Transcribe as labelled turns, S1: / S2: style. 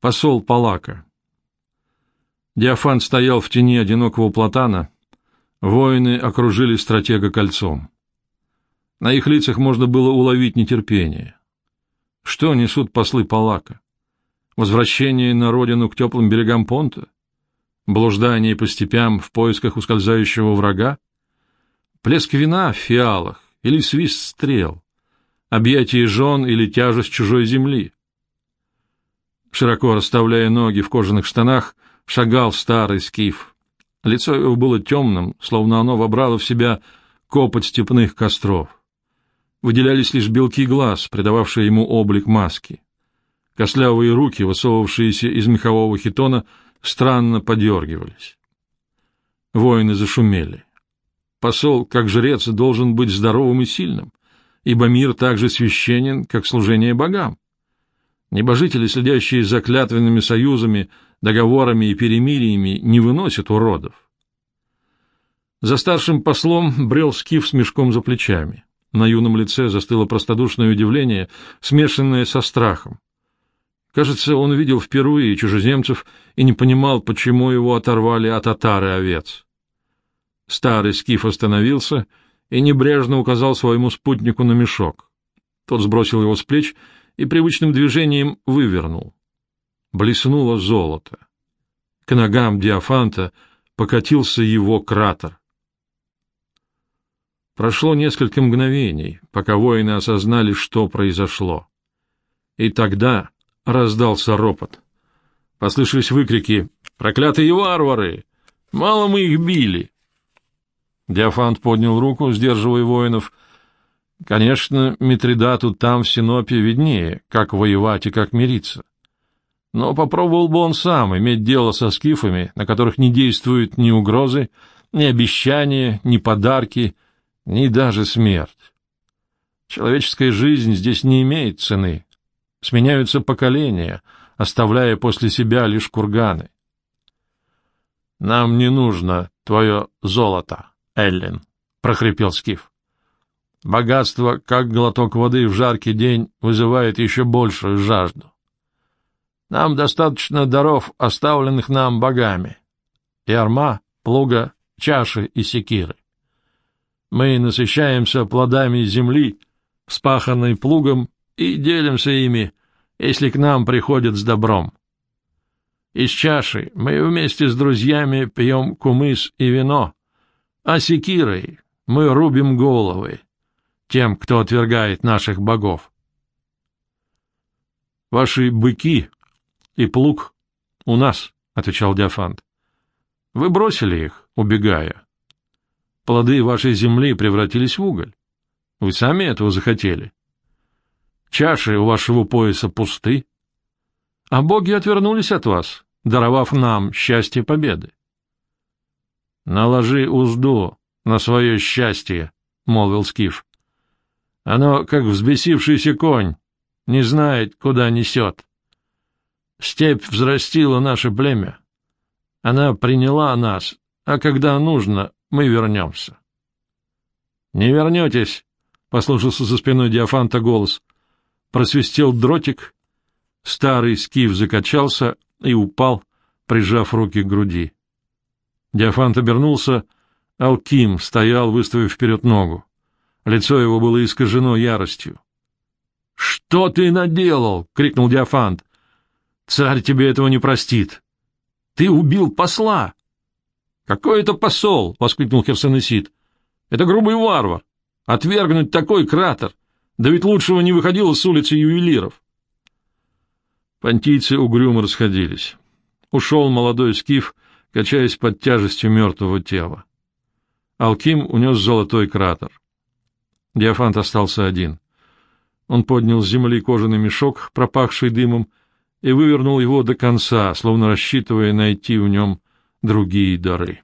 S1: Посол Палака. Диафант стоял в тени одинокого платана. Воины окружили стратега кольцом. На их лицах можно было уловить нетерпение. Что несут послы Палака? Возвращение на родину к теплым берегам Понта? Блуждание по степям в поисках ускользающего врага? Плеск вина в фиалах или свист стрел? Объятие жен или тяжесть чужой земли? Широко расставляя ноги в кожаных штанах, шагал старый скиф. Лицо его было темным, словно оно вобрало в себя копоть степных костров. Выделялись лишь белки глаз, придававшие ему облик маски. Костлявые руки, высовывавшиеся из мехового хитона, странно подергивались. Воины зашумели. Посол, как жрец, должен быть здоровым и сильным, ибо мир так же священен, как служение богам. Небожители, следящие за клятвенными союзами, договорами и перемириями, не выносят уродов. За старшим послом брел скиф с мешком за плечами. На юном лице застыло простодушное удивление, смешанное со страхом. Кажется, он видел впервые чужеземцев и не понимал, почему его оторвали от отары овец. Старый скиф остановился и небрежно указал своему спутнику на мешок. Тот сбросил его с плеч и привычным движением вывернул. Блеснуло золото. К ногам Диафанта покатился его кратер. Прошло несколько мгновений, пока воины осознали, что произошло. И тогда раздался ропот. Послышались выкрики «Проклятые варвары! Мало мы их били!» Диафант поднял руку, сдерживая воинов. Конечно, Митридату там, в Синопе, виднее, как воевать и как мириться. Но попробовал бы он сам иметь дело со скифами, на которых не действуют ни угрозы, ни обещания, ни подарки — ни даже смерть. Человеческая жизнь здесь не имеет цены. Сменяются поколения, оставляя после себя лишь курганы. — Нам не нужно твое золото, Эллен, — прохрипел Скиф. — Богатство, как глоток воды в жаркий день, вызывает еще большую жажду. Нам достаточно даров, оставленных нам богами. Ярма, плуга, чаши и секиры. Мы насыщаемся плодами земли, вспаханной плугом, и делимся ими, если к нам приходят с добром. Из чаши мы вместе с друзьями пьем кумыс и вино, а секирой мы рубим головы тем, кто отвергает наших богов. — Ваши быки и плуг у нас, — отвечал Диафант. — Вы бросили их, убегая. Плоды вашей земли превратились в уголь. Вы сами этого захотели. Чаши у вашего пояса пусты, а боги отвернулись от вас, даровав нам счастье победы. — Наложи узду на свое счастье, — молвил Скиф. — Оно, как взбесившийся конь, не знает, куда несет. Степь взрастила наше племя. Она приняла нас, а когда нужно, мы вернемся. — Не вернетесь, — послышался за спиной Диафанта голос. Просвистел дротик, старый скиф закачался и упал, прижав руки к груди. Диафант обернулся, Алким стоял, выставив вперед ногу. Лицо его было искажено яростью. — Что ты наделал? — крикнул Диафант. — Царь тебе этого не простит. Ты убил посла. «Какой это посол?» — воскликнул Херсонесид. «Это грубый варвар. Отвергнуть такой кратер. Да ведь лучшего не выходило с улицы ювелиров». Понтийцы угрюмо расходились. Ушел молодой скиф, качаясь под тяжестью мертвого тела. Алким унес золотой кратер. Диафант остался один. Он поднял с земли кожаный мешок, пропахший дымом, и вывернул его до конца, словно рассчитывая найти в нем другие дары.